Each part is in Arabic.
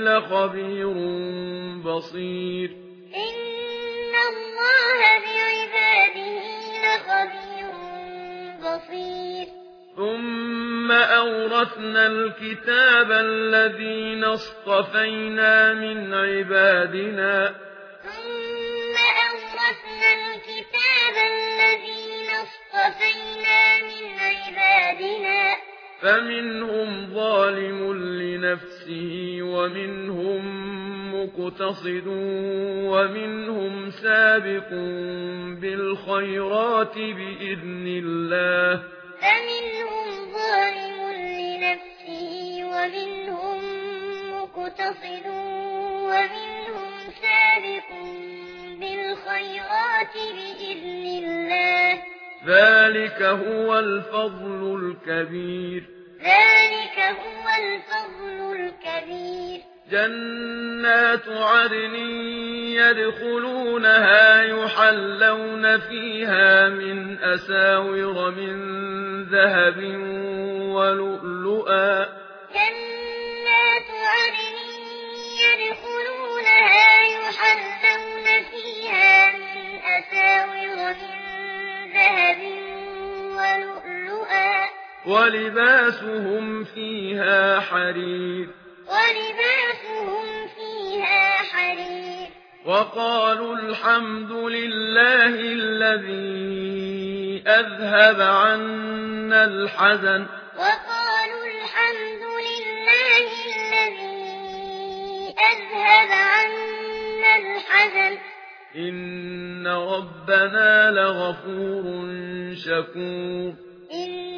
لخبير بصير إن الله بعباده لخبير بصير ثم أورثنا الكتاب الذين اصطفينا من عبادنا ثم أورثنا الكتاب الذين اصطفينا من عبادنا فمنهم ظالم لنفسه نفسه ومنهم مقتصد ومنهم سابق بالخيرات بإذن الله. فمنهم ظالم لنفسه ومنهم مقتصد ومنهم سابق بالخيرات بإذن الله. ذلك هو الفضل الكبير. ذلك هو الفضل الكبير. جنات عدن يدخلونها يحلون فيها من أساور من ذهب ولؤلؤا ولباسهم فيها حرير. ولباسهم فيها حرير. وقالوا الحمد لله الذي أذهب عنا الحزن. وقالوا الحمد لله الذي أذهب عنا الحزن. إن ربنا لغفور شكور. إن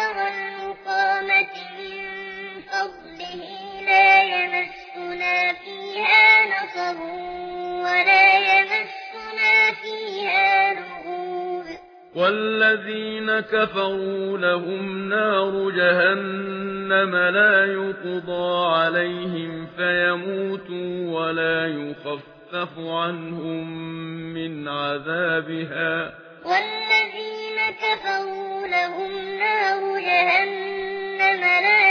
الذين كفروا لهم نار جهنم لا يقضى عليهم فيموتوا ولا يخفف عنهم من عذابها. والذين كفروا لهم نار جهنم لا يقضى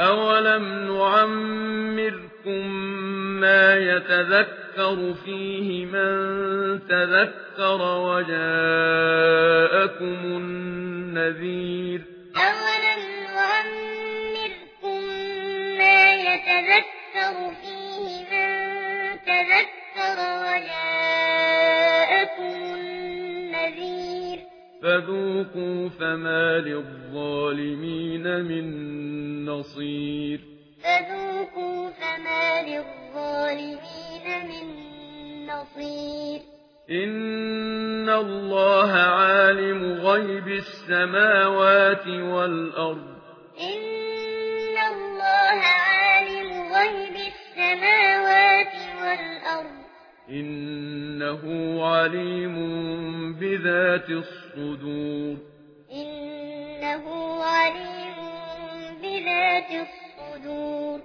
أَوَلَمْ نُعَمِّرْكُم مَّا يَتَذَكَّرُ فِيهِ مَن تَذَكَّرَ وَجَاءَكُمُ النَّذِيرُ أَوَلَمْ نُعَمِّرْكُم مَّا يَتَذَكَّرُ فِيهِ مَن تَذَكَّرَ وَجَاءَكُمُ النَّذِيرُ فذوقوا فما للظالمين من نصير. فذوقوا فما للظالمين من نصير. إن الله عالم غيب السماوات والأرض. إن الله عالم غيب السماوات والأرض. إن إنه عليم بذات الصدور إنه عليم بذات الصدور